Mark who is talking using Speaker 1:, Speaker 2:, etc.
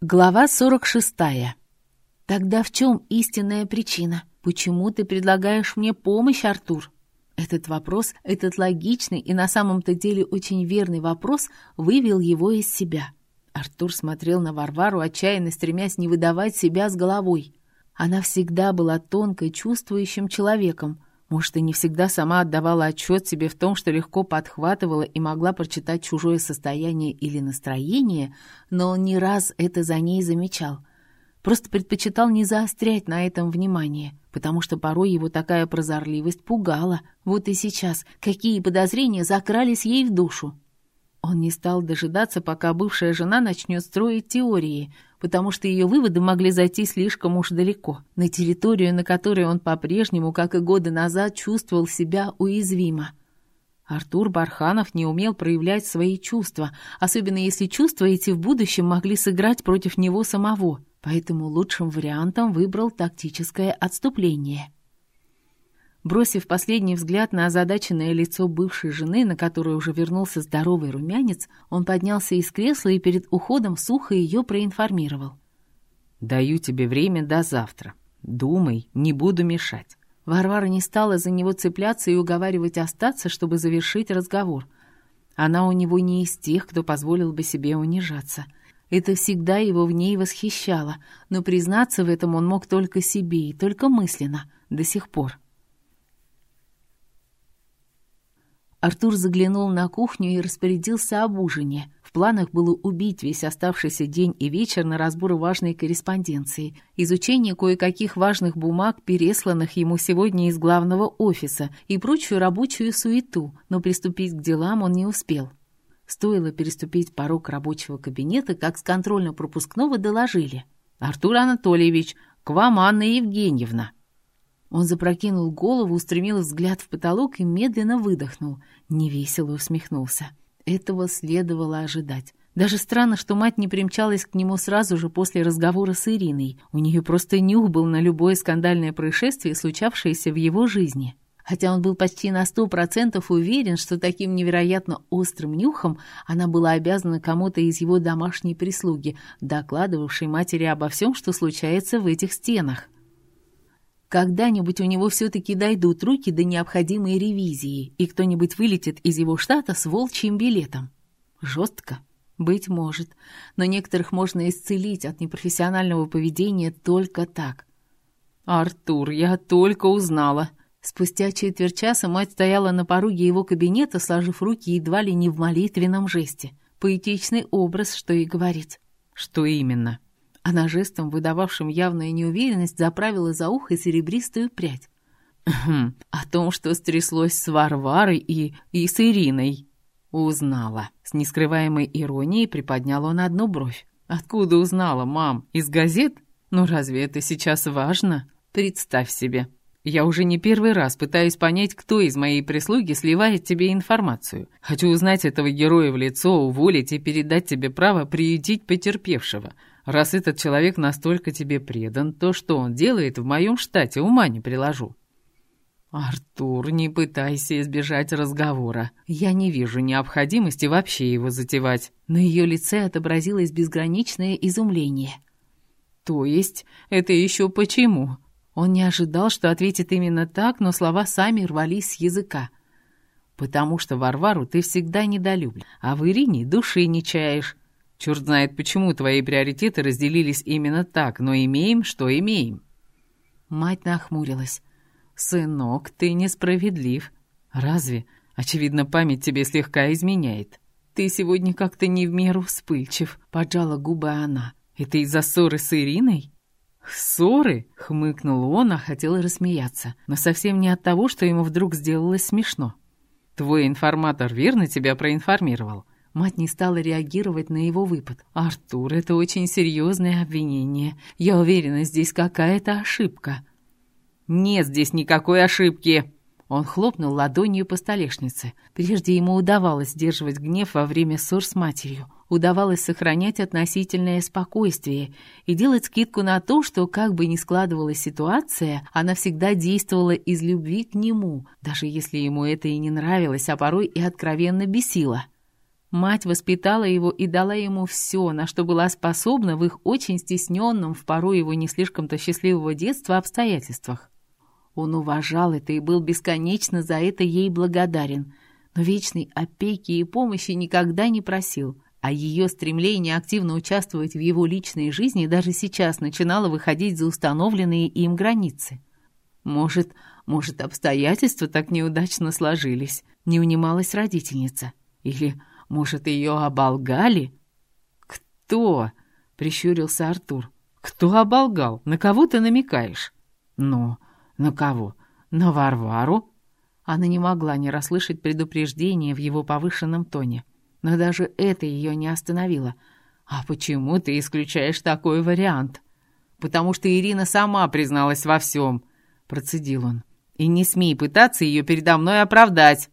Speaker 1: Глава 46. Тогда в чем истинная причина? Почему ты предлагаешь мне помощь, Артур? Этот вопрос, этот логичный и на самом-то деле очень верный вопрос вывел его из себя. Артур смотрел на Варвару, отчаянно стремясь не выдавать себя с головой. Она всегда была тонкой, чувствующим человеком, может, и не всегда сама отдавала отчет себе в том, что легко подхватывала и могла прочитать чужое состояние или настроение, но он не раз это за ней замечал. Просто предпочитал не заострять на этом внимание, потому что порой его такая прозорливость пугала. Вот и сейчас, какие подозрения закрались ей в душу. Он не стал дожидаться, пока бывшая жена начнет строить теории, потому что ее выводы могли зайти слишком уж далеко, на территорию, на которой он по-прежнему, как и годы назад, чувствовал себя уязвимо. Артур Барханов не умел проявлять свои чувства, особенно если чувства эти в будущем могли сыграть против него самого, поэтому лучшим вариантом выбрал тактическое отступление. Бросив последний взгляд на озадаченное лицо бывшей жены, на которое уже вернулся здоровый румянец, он поднялся из кресла и перед уходом сухо ее проинформировал.
Speaker 2: «Даю тебе время до завтра. Думай, не буду мешать».
Speaker 1: Варвара не стала за него цепляться и уговаривать остаться, чтобы завершить разговор. Она у него не из тех, кто позволил бы себе унижаться. Это всегда его в ней восхищало, но признаться в этом он мог только себе и только мысленно, до сих пор. Артур заглянул на кухню и распорядился об ужине. В планах было убить весь оставшийся день и вечер на разбор важной корреспонденции, изучение кое-каких важных бумаг, пересланных ему сегодня из главного офиса, и прочую рабочую суету, но приступить к делам он не успел. Стоило переступить порог рабочего кабинета, как с контрольно-пропускного доложили. «Артур Анатольевич, к вам Анна Евгеньевна!» Он запрокинул голову, устремил взгляд в потолок и медленно выдохнул. Невесело усмехнулся. Этого следовало ожидать. Даже странно, что мать не примчалась к нему сразу же после разговора с Ириной. У нее просто нюх был на любое скандальное происшествие, случавшееся в его жизни. Хотя он был почти на сто процентов уверен, что таким невероятно острым нюхом она была обязана кому-то из его домашней прислуги, докладывавшей матери обо всем, что случается в этих стенах. Когда-нибудь у него все-таки дойдут руки до необходимой ревизии, и кто-нибудь вылетит из его штата с волчьим билетом. Жестко? Быть может. Но некоторых можно исцелить от непрофессионального поведения только так. «Артур, я только узнала». Спустя четверть часа мать стояла на пороге его кабинета, сложив руки едва ли не в молитвенном жесте. Поэтичный образ, что и говорить.
Speaker 2: «Что именно?»
Speaker 1: Она жестом, выдававшим явную неуверенность, заправила за ухо серебристую прядь.
Speaker 2: «Хм, «О том, что стряслось с Варварой и... и с Ириной». «Узнала». С нескрываемой иронией приподнял он одну бровь. «Откуда узнала, мам? Из газет? Ну разве это сейчас важно? Представь себе. Я уже не первый раз пытаюсь понять, кто из моей прислуги сливает тебе информацию. Хочу узнать этого героя в лицо, уволить и передать тебе право приютить потерпевшего. Раз этот человек настолько тебе предан, то что он делает в моем штате, ума не приложу». «Артур, не пытайся избежать разговора. Я не вижу необходимости вообще его затевать».
Speaker 1: На ее лице отобразилось безграничное изумление.
Speaker 2: «То есть это еще почему?»
Speaker 1: Он не ожидал, что ответит именно так, но слова сами рвались с языка.
Speaker 2: «Потому что Варвару ты всегда недолюблен, а в Ирине души не чаешь. Черт знает, почему твои приоритеты разделились именно так, но имеем, что имеем».
Speaker 1: Мать нахмурилась.
Speaker 2: «Сынок, ты несправедлив. Разве? Очевидно, память тебе слегка изменяет. Ты сегодня как-то не в меру вспыльчив», — поджала губы она. «Это из-за ссоры с Ириной?» «Ссоры?» — хмыкнул он, а хотел рассмеяться, но совсем не от того, что ему вдруг сделалось смешно. «Твой информатор верно тебя проинформировал?»
Speaker 1: Мать не стала реагировать на его выпад. «Артур, это очень серьезное обвинение. Я уверена, здесь какая-то ошибка».
Speaker 2: «Нет здесь никакой ошибки!»
Speaker 1: Он хлопнул ладонью по столешнице. Прежде ему удавалось сдерживать гнев во время ссор с матерью. Удавалось сохранять относительное спокойствие и делать скидку на то, что, как бы ни складывалась ситуация, она всегда действовала из любви к нему, даже если ему это и не нравилось, а порой и откровенно бесило. Мать воспитала его и дала ему все, на что была способна в их очень стесненном, в пору его не слишком-то счастливого детства обстоятельствах. Он уважал это и был бесконечно за это ей благодарен, но вечной опеки и помощи никогда не просил, а ее стремление активно участвовать в его личной жизни даже сейчас начинало выходить за установленные им границы. Может, может, обстоятельства так неудачно сложились, не унималась родительница. Или может, ее оболгали?»
Speaker 2: «Кто?» — прищурился Артур. «Кто оболгал? На кого ты намекаешь?» «Ну, на кого? На Варвару?»
Speaker 1: Она не могла не расслышать предупреждения в его повышенном тоне. Но даже это ее не остановило. «А почему ты исключаешь такой вариант?»
Speaker 2: «Потому что Ирина сама призналась во всем», — процедил он. «И не смей пытаться ее передо мной оправдать».